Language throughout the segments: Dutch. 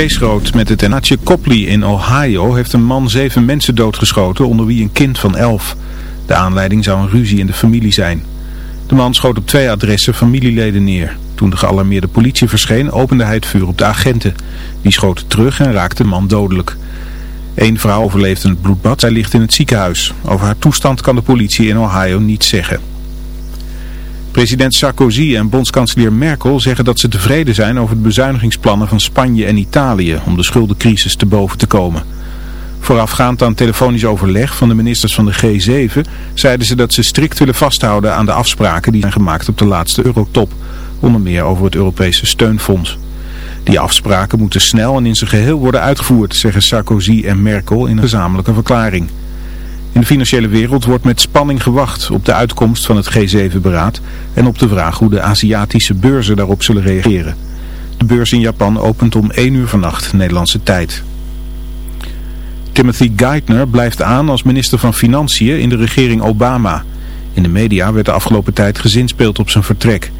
Kees met het Enatje Copley in Ohio heeft een man zeven mensen doodgeschoten, onder wie een kind van elf. De aanleiding zou een ruzie in de familie zijn. De man schoot op twee adressen familieleden neer. Toen de gealarmeerde politie verscheen, opende hij het vuur op de agenten. Die schoten terug en raakte de man dodelijk. Eén vrouw overleefde het bloedbad. Zij ligt in het ziekenhuis. Over haar toestand kan de politie in Ohio niets zeggen. President Sarkozy en bondskanselier Merkel zeggen dat ze tevreden zijn over de bezuinigingsplannen van Spanje en Italië om de schuldencrisis te boven te komen. Voorafgaand aan telefonisch overleg van de ministers van de G7 zeiden ze dat ze strikt willen vasthouden aan de afspraken die zijn gemaakt op de laatste eurotop, onder meer over het Europese steunfonds. Die afspraken moeten snel en in zijn geheel worden uitgevoerd, zeggen Sarkozy en Merkel in een gezamenlijke verklaring. In de financiële wereld wordt met spanning gewacht op de uitkomst van het G7-beraad en op de vraag hoe de Aziatische beurzen daarop zullen reageren. De beurs in Japan opent om 1 uur vannacht Nederlandse tijd. Timothy Geithner blijft aan als minister van Financiën in de regering Obama. In de media werd de afgelopen tijd gezinspeeld op zijn vertrek.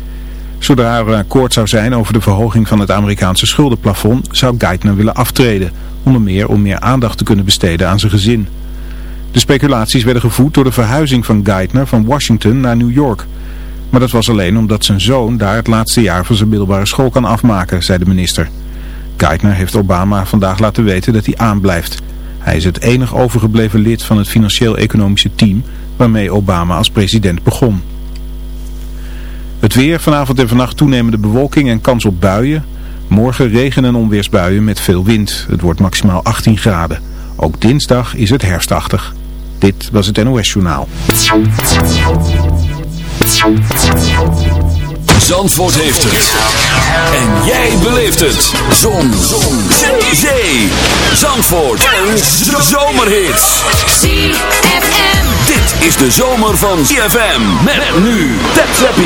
Zodra er een akkoord zou zijn over de verhoging van het Amerikaanse schuldenplafond, zou Geithner willen aftreden. Onder meer om meer aandacht te kunnen besteden aan zijn gezin. De speculaties werden gevoed door de verhuizing van Geithner van Washington naar New York. Maar dat was alleen omdat zijn zoon daar het laatste jaar van zijn middelbare school kan afmaken, zei de minister. Geithner heeft Obama vandaag laten weten dat hij aanblijft. Hij is het enig overgebleven lid van het financieel-economische team waarmee Obama als president begon. Het weer, vanavond en vannacht toenemende bewolking en kans op buien. Morgen regen- en onweersbuien met veel wind. Het wordt maximaal 18 graden. Ook dinsdag is het herfstachtig. Dit was het NOS Journaal. Zandvoort heeft het. En jij beleeft het. Zon. Zon. Zee. Zandvoort. En zomerhits. ZFM. Dit is de zomer van ZFM. Met nu. Tap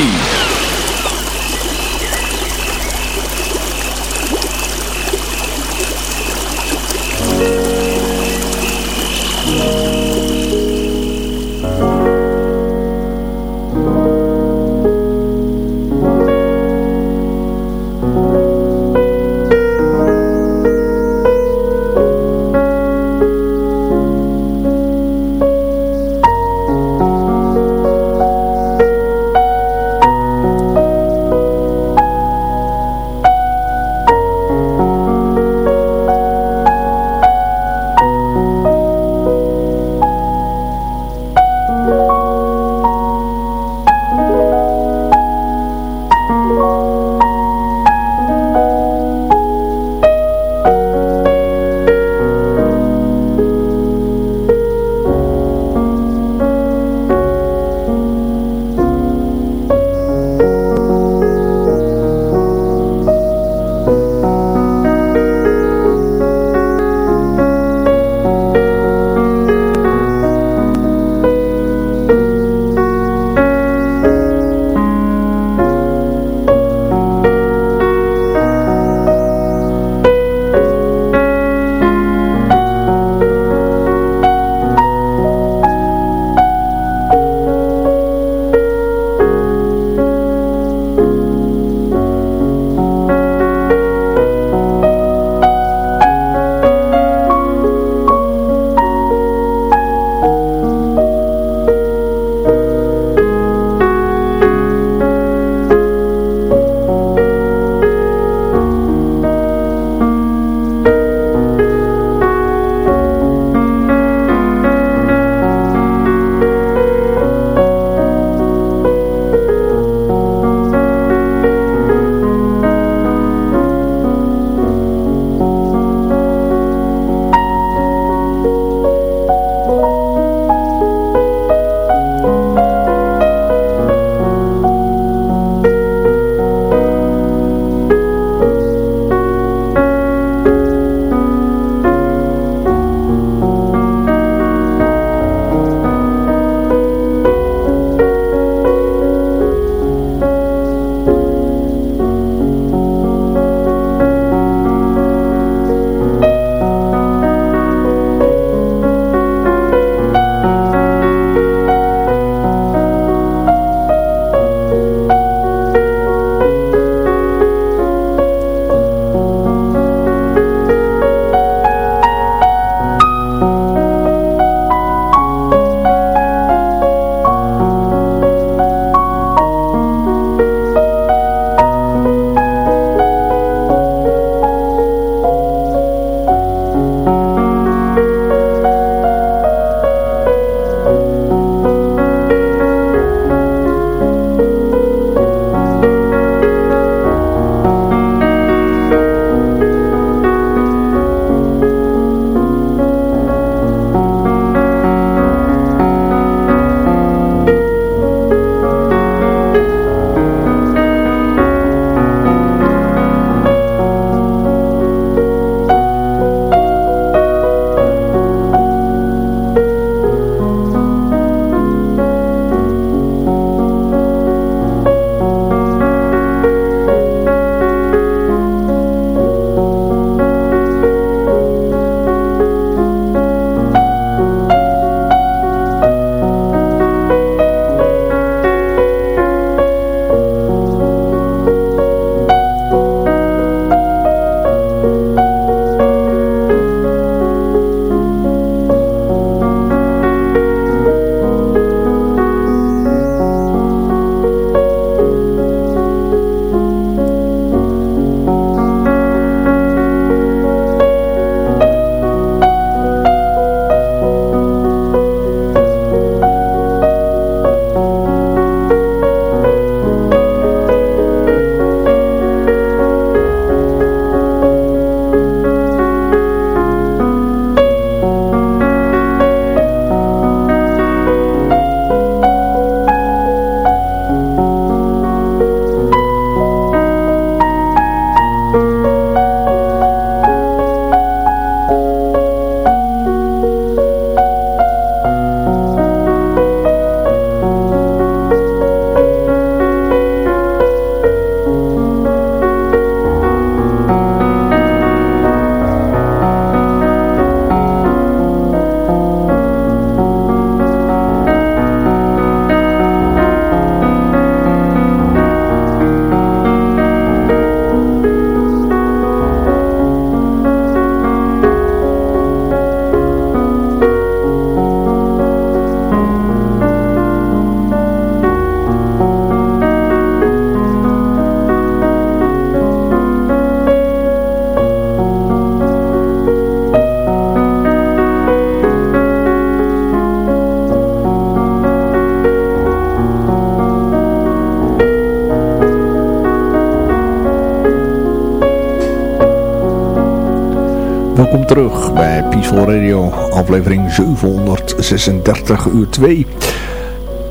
Terug bij Peaceful Radio, aflevering 736 uur 2.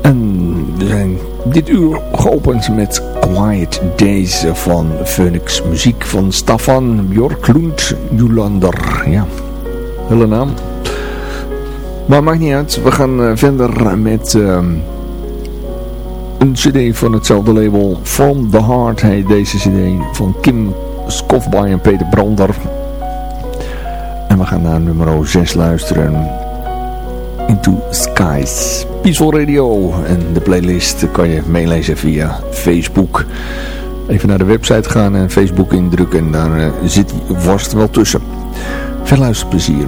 En we zijn dit uur geopend met Quiet Days van Phoenix Muziek van Stefan Bjorklund Julander. Ja, hele naam. Maar maakt niet uit, we gaan eh, verder met ehm, een cd van hetzelfde label. From the Heart heet deze cd van Kim Skofby en Peter Brander. We gaan naar nummer 6 luisteren. Into Skies. Peaceful Radio. En de playlist kan je meelezen via Facebook. Even naar de website gaan en Facebook indrukken. En daar uh, zit hij vast wel tussen. Veel luisterplezier.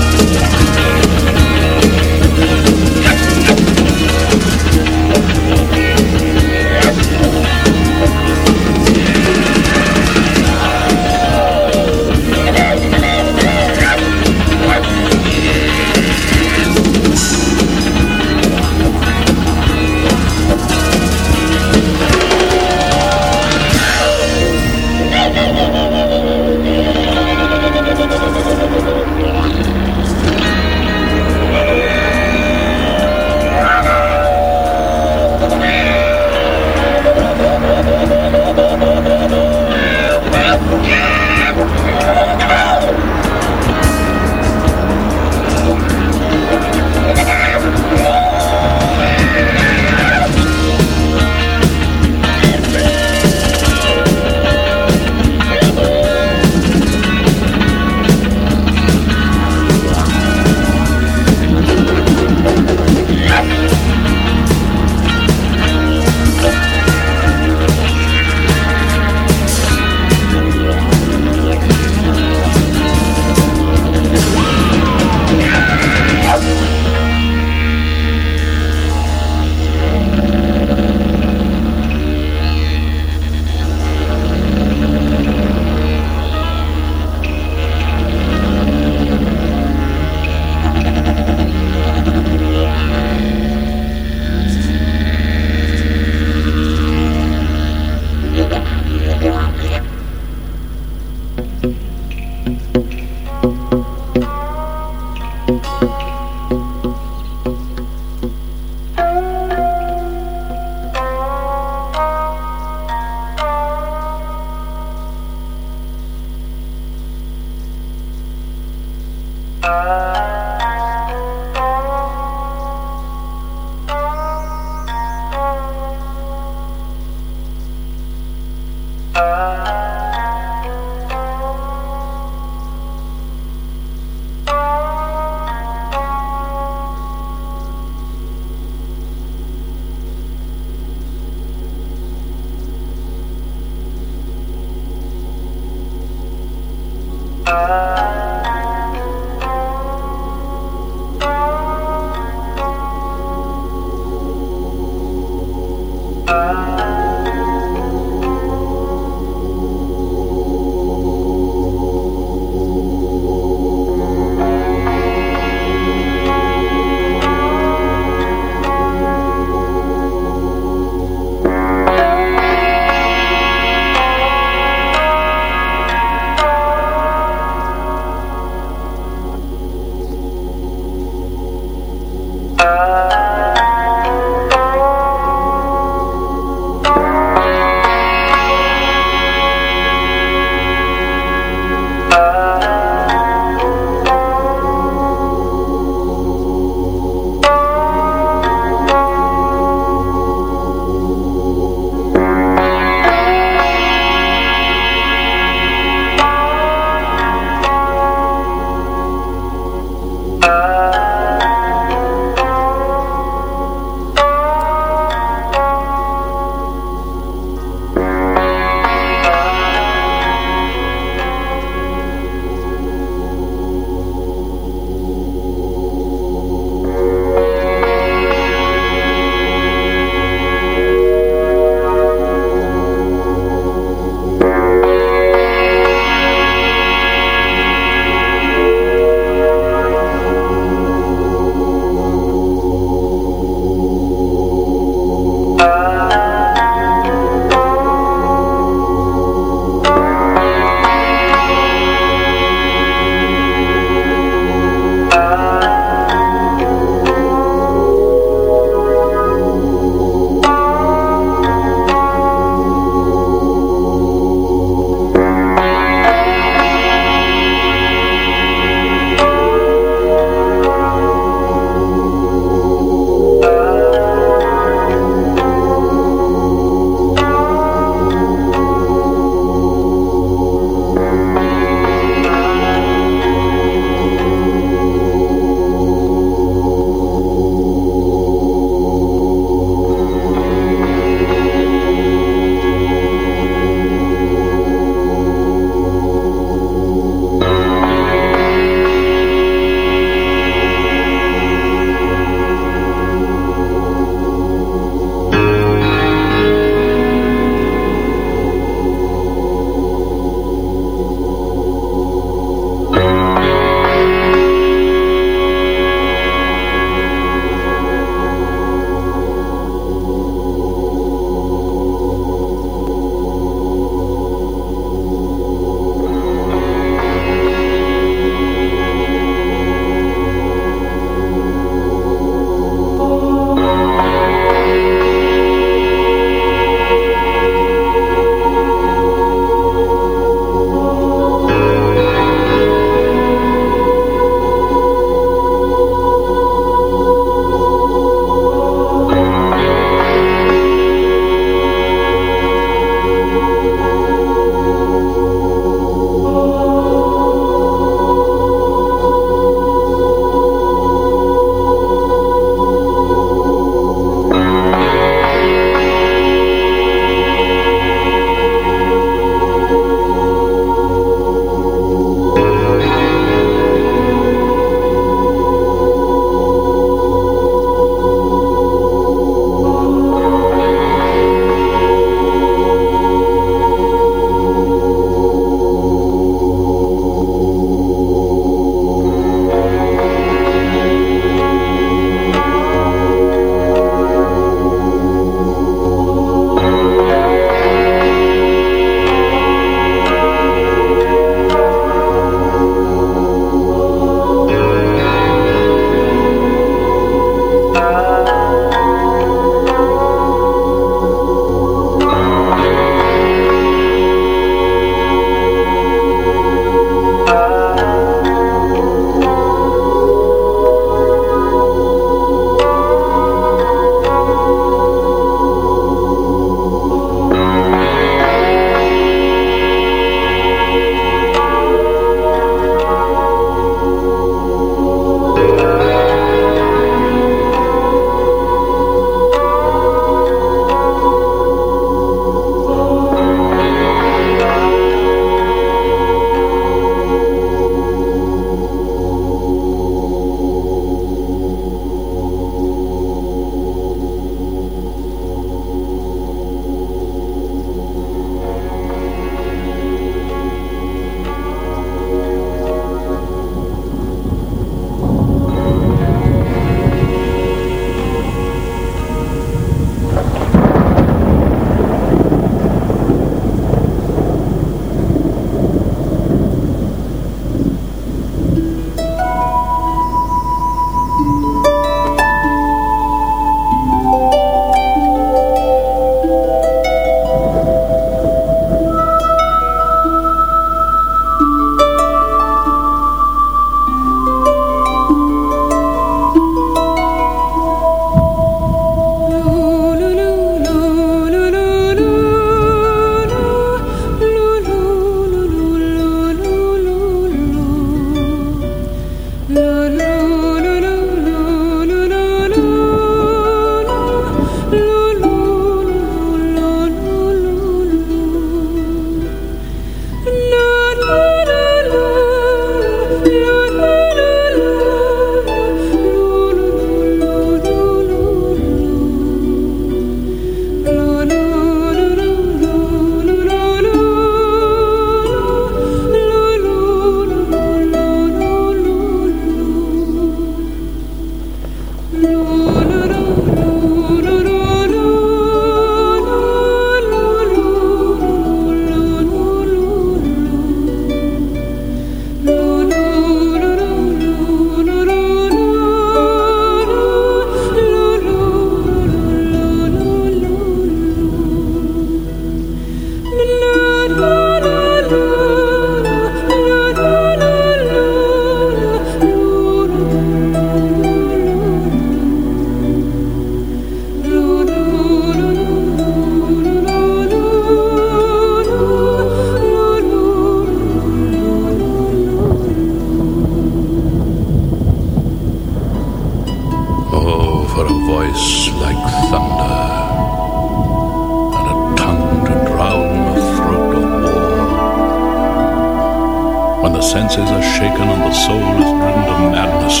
Senses are shaken and the soul is driven to madness,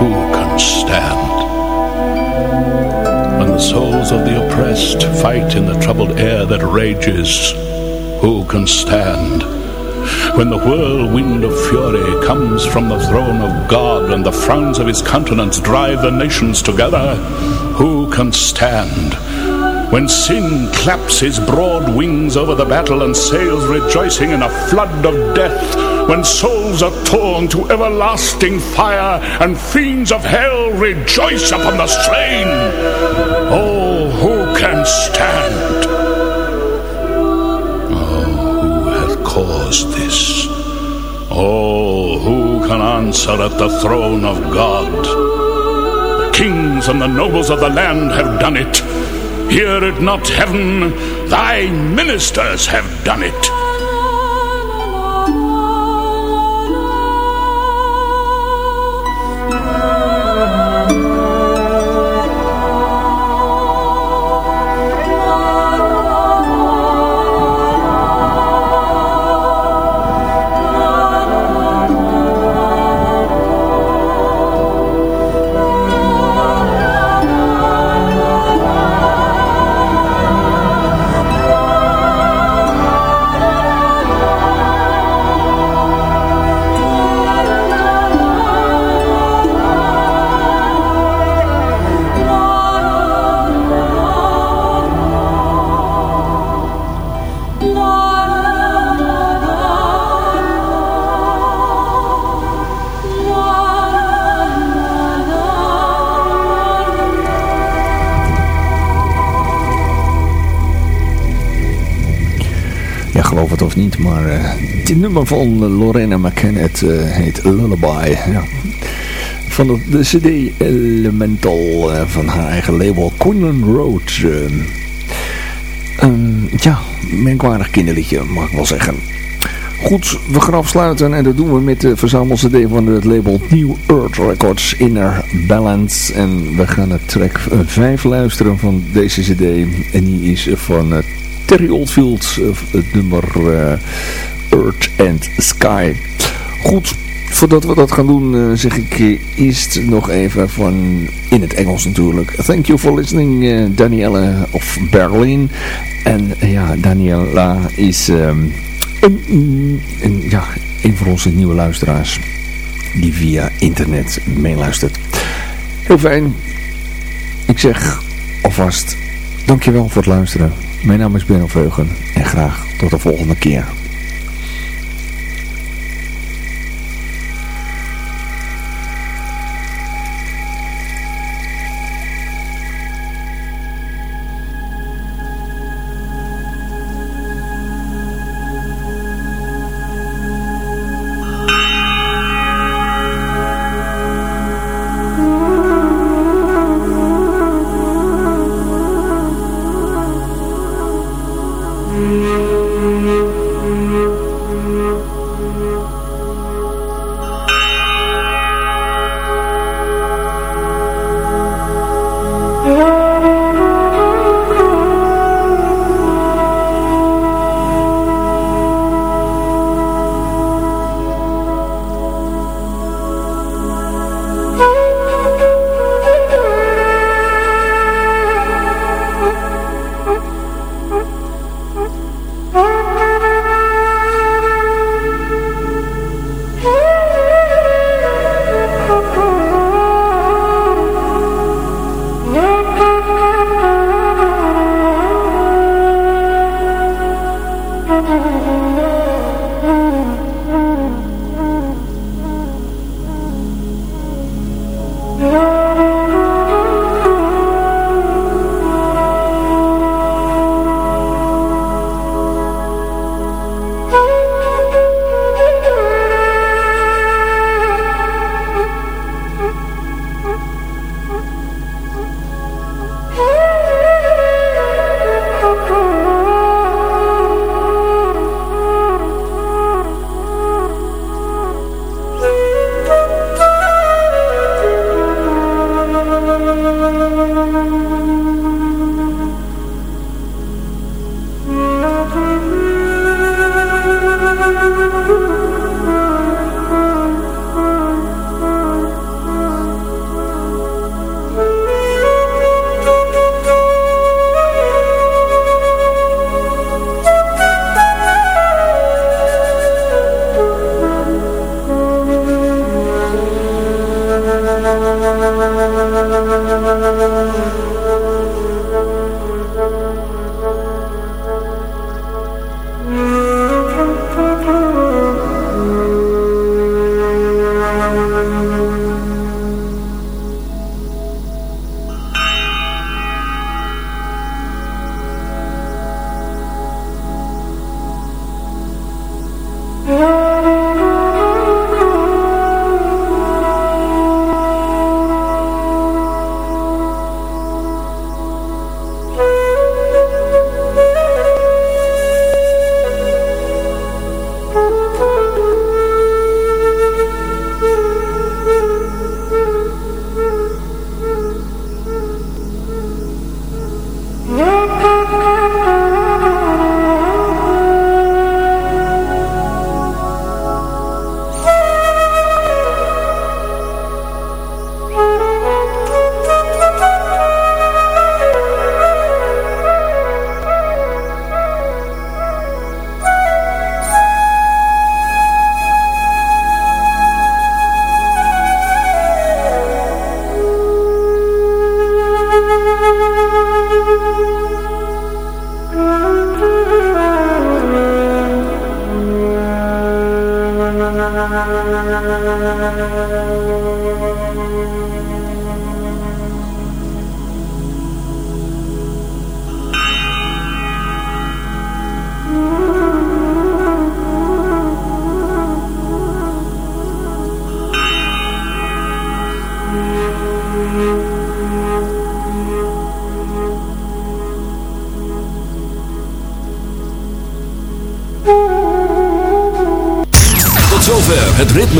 who can stand? When the souls of the oppressed fight in the troubled air that rages, who can stand? when the whirlwind of fury comes from the throne of God and the frowns of his countenance drive the nations together, who can stand? When sin claps his broad wings over the battle and sails rejoicing in a flood of death, when souls are torn to everlasting fire and fiends of hell rejoice upon the slain, oh, who can stand? Oh, who hath caused this? Oh, who can answer at the throne of God? The kings and the nobles of the land have done it. Hear it not, heaven, thy ministers have done it. Niet, maar uh, dit nummer van Lorena McKennet uh, heet Lullaby. Ja. Van de, cd Elemental uh, van haar eigen label Quinlan Road. Um, ja, merkwaardig kinderliedje mag ik wel zeggen. Goed, we gaan afsluiten en dat doen we met de verzamel-cd van het label New Earth Records Inner Balance. En we gaan het track 5 luisteren van deze cd en die is van Terry Oldfield, eh, het nummer uh, Earth and Sky. Goed, voordat we dat gaan doen uh, zeg ik eerst nog even van, in het Engels natuurlijk. Thank you for listening, Danielle of Berlin. En ja, Daniela is een, een, ja, een van onze nieuwe luisteraars die via internet meeluistert. Heel fijn. Ik zeg alvast dankjewel voor het luisteren. Mijn naam is Benno Veugen en graag tot de volgende keer.